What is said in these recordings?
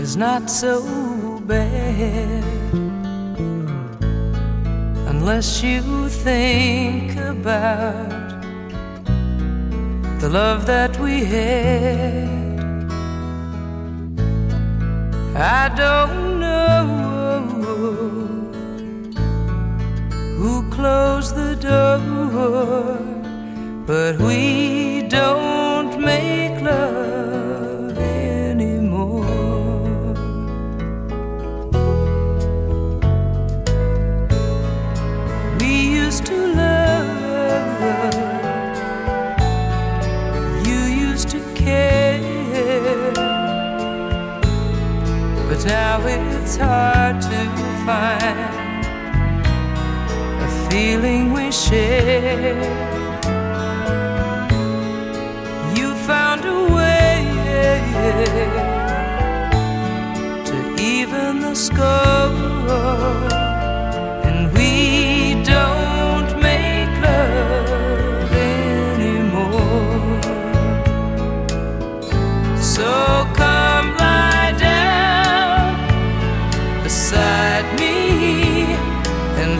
is not so bad unless you think about the love that we had. I don't know who closed the door, but we don't. Now it's hard to find a feeling we share. You found a way to even the score,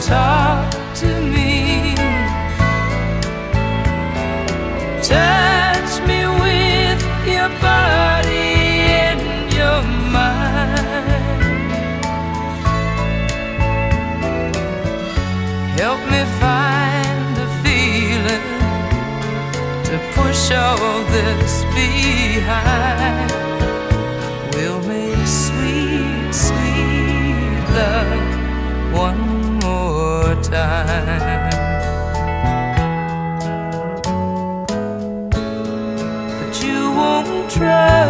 talk to me. Touch me with your body and your mind. Help me find the feeling to push all this behind. We'll make sweet, try,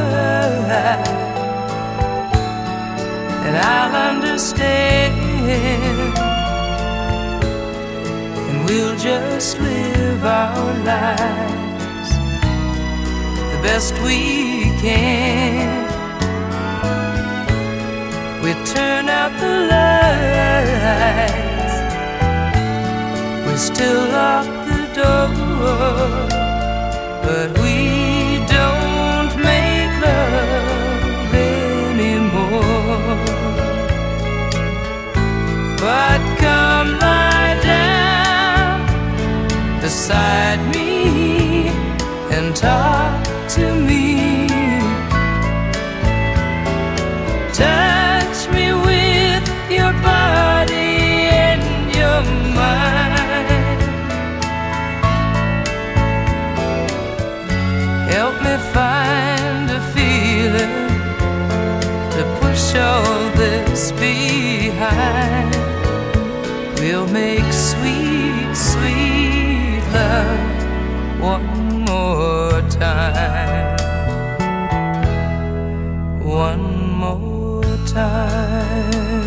and I'll understand. And we'll just live our lives the best we can. We turn out the lights, we still lock the door, but beside me and talk to me. Touch me with your body and your mind. Help me find a feeling to push all this behind. We'll make one more time, one more time.